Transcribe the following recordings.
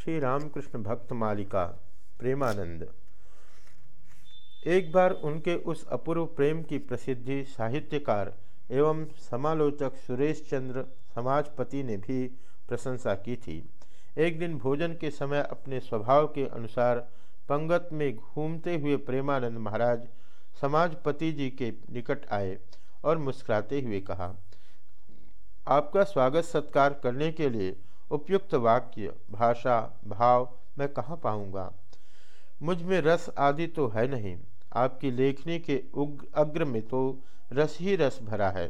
श्री रामकृष्ण भक्त मालिका प्रेमानंद। एक बार उनके उस अपूर्व प्रेम की प्रसिद्धि साहित्यकार एवं समालोचक सुरेश चंद्र समाजपति ने भी प्रशंसा की थी। एक दिन भोजन के समय अपने स्वभाव के अनुसार पंगत में घूमते हुए प्रेमानंद महाराज समाजपति जी के निकट आए और मुस्कुराते हुए कहा, आपका स्वागत सत्कार करने के लिए उपयुक्त वाक्य, भाषा, भाव मैं कहाँ पाऊँगा? मुझमें रस आदि तो है नहीं। आपकी लेखनी के उग्र अग्र में तो रस ही रस भरा है।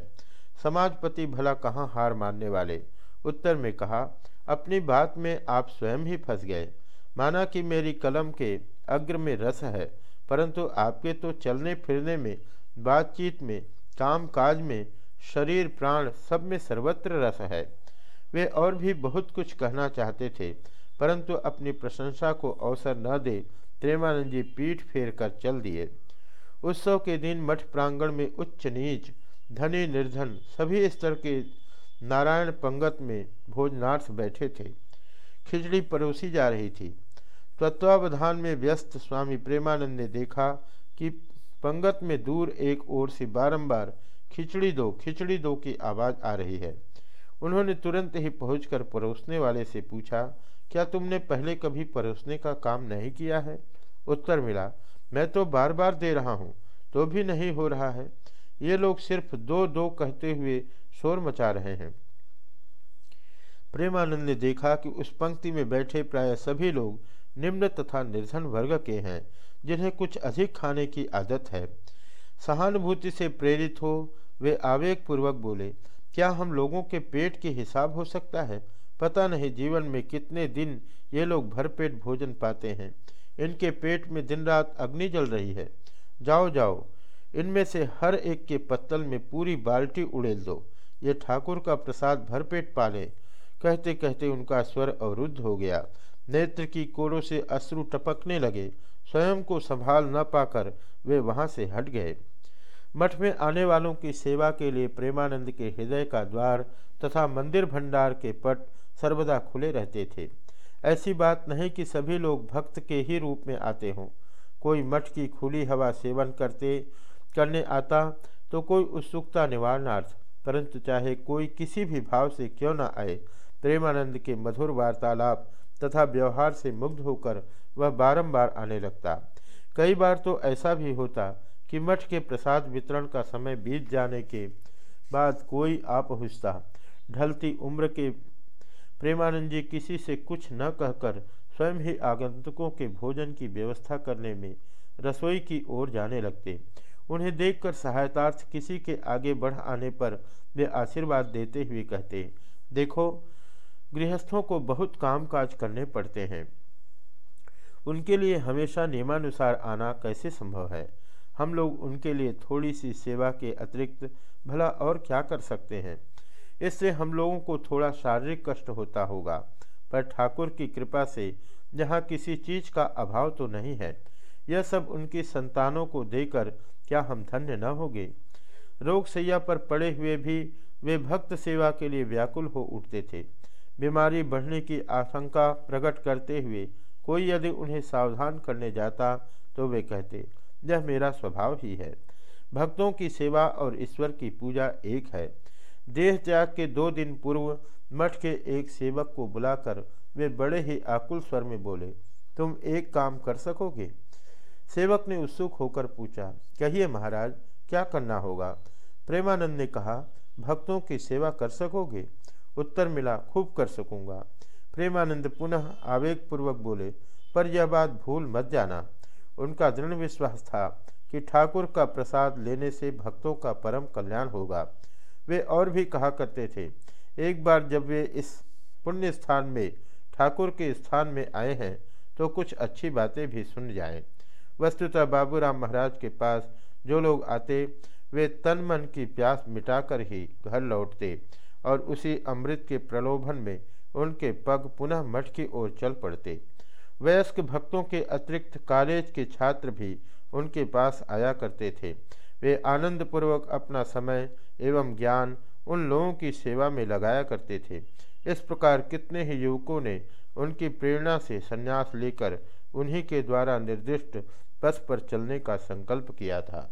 समाजपति भला कहाँ हार मानने वाले? उत्तर में कहा, अपनी बात में आप स्वयं ही फंस गए। माना कि मेरी कलम के अग्र में रस है, परंतु आपके तो चलने फिरने में, बातचीत में काम काज में, शरीर प्राण सब में सर्वत्र रस है। वे और भी बहुत कुछ कहना चाहते थे, परंतु अपनी प्रशंसा को अवसर न दे प्रेमानंद जी पीठ फेर कर चल दिए। उत्सव के दिन मठ प्रांगण में उच्च नीच, धनी निर्धन सभी स्तर के नारायण पंगत में भोजनार्थ बैठे थे। खिचड़ी परोसी जा रही थी। तत्वावधान में व्यस्त स्वामी प्रेमानंद ने देखा कि पंगत में दूर एक ओर से बारंबार, खिचड़ी दो खिचड़ी दो की आवाज़ आ रही है। उन्होंने तुरंत ही पहुंचकर परोसने वाले से पूछा, क्या तुमने पहले कभी परोसने का काम नहीं किया है? उत्तर मिला, मैं तो बार बार दे रहा हूँ तो भी नहीं हो रहा है। ये लोग सिर्फ़ दो दो कहते हुए शोर मचा रहे हैं। प्रेमानंद ने देखा कि उस पंक्ति में बैठे प्राय सभी लोग निम्न तथा निर्धन वर्ग के हैं, जिन्हें कुछ अधिक खाने की आदत है। सहानुभूति से प्रेरित हो वे आवेग पूर्वक बोले, क्या हम लोगों के पेट के हिसाब हो सकता है? पता नहीं जीवन में कितने दिन ये लोग भरपेट भोजन पाते हैं। इनके पेट में दिन रात अग्नि जल रही है। जाओ जाओ, इनमें से हर एक के पत्तल में पूरी बाल्टी उड़ेल दो। ये ठाकुर का प्रसाद भरपेट पाले। कहते कहते उनका स्वर अवरुद्ध हो गया। नेत्र की कोरों से अश्रु टपकने लगे। स्वयं को संभाल न पाकर वे वहाँ से हट गए। मठ में आने वालों की सेवा के लिए प्रेमानंद के हृदय का द्वार तथा मंदिर भंडार के पट सर्वदा खुले रहते थे। ऐसी बात नहीं कि सभी लोग भक्त के ही रूप में आते हों। कोई मठ की खुली हवा सेवन करते, करने आता तो कोई उत्सुकता निवारणार्थ। परंतु चाहे कोई किसी भी भाव से क्यों न आए, प्रेमानंद के मधुर वार्तालाप तथा व्यवहार से मुग्ध होकर वह बारंबार आने लगता। कई बार तो ऐसा भी होता कि मठ के प्रसाद वितरण का समय बीत जाने के बाद कोई आ ढलती उम्र के प्रेमानंद जी किसी से कुछ न कहकर स्वयं ही आगंतुकों के भोजन की व्यवस्था करने में रसोई की ओर जाने लगते। उन्हें देखकर सहायतार्थ किसी के आगे बढ़ आने पर वे आशीर्वाद देते हुए कहते, देखो, गृहस्थों को बहुत काम काज करने पड़ते हैं। उनके लिए हमेशा नियमानुसार आना कैसे संभव है? हम लोग उनके लिए थोड़ी सी सेवा के अतिरिक्त भला और क्या कर सकते हैं? इससे हम लोगों को थोड़ा शारीरिक कष्ट होता होगा, पर ठाकुर की कृपा से यहाँ किसी चीज़ का अभाव तो नहीं है। यह सब उनकी संतानों को देकर क्या हम धन्य न होंगे? रोग सैया पर पड़े हुए भी वे भक्त सेवा के लिए व्याकुल हो उठते थे। बीमारी बढ़ने की आशंका प्रकट करते हुए कोई यदि उन्हें सावधान करने जाता तो वे कहते यह मेरा स्वभाव ही है। भक्तों की सेवा और ईश्वर की पूजा एक है। देह त्याग के दो दिन पूर्व मठ के एक सेवक को बुलाकर वे बड़े ही आकुल स्वर में बोले, तुम एक काम कर सकोगे? सेवक ने उत्सुक होकर पूछा, कहिए महाराज, क्या करना होगा? प्रेमानंद ने कहा, भक्तों की सेवा कर सकोगे? उत्तर मिला, खूब कर सकूँगा। प्रेमानंद पुनः आवेगपूर्वक बोले, पर यह बात भूल मत जाना। उनका दृढ़ विश्वास था कि ठाकुर का प्रसाद लेने से भक्तों का परम कल्याण होगा वे और भी कहा करते थे, एक बार जब वे इस पुण्य स्थान में, ठाकुर के स्थान में आए हैं तो कुछ अच्छी बातें भी सुन जाएँ। वस्तुतः बाबूराम महाराज के पास जो लोग आते, वे तन मन की प्यास मिटाकर ही घर लौटते और उसी अमृत के प्रलोभन में उनके पग पुनः मठ की ओर चल पड़ते वयस्क भक्तों के अतिरिक्त कॉलेज के छात्र भी उनके पास आया करते थे। वे आनंदपूर्वक अपना समय एवं ज्ञान उन लोगों की सेवा में लगाया करते थे। इस प्रकार कितने ही युवकों ने उनकी प्रेरणा से संन्यास लेकर उन्हीं के द्वारा निर्दिष्ट पथ पर चलने का संकल्प किया था।